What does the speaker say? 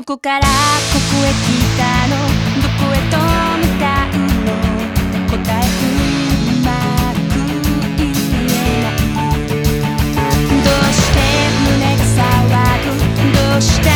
どこからここへ来たの？どこへ飛びたいの？答えうまく言えない。どうして胸が騒ぐ？どうして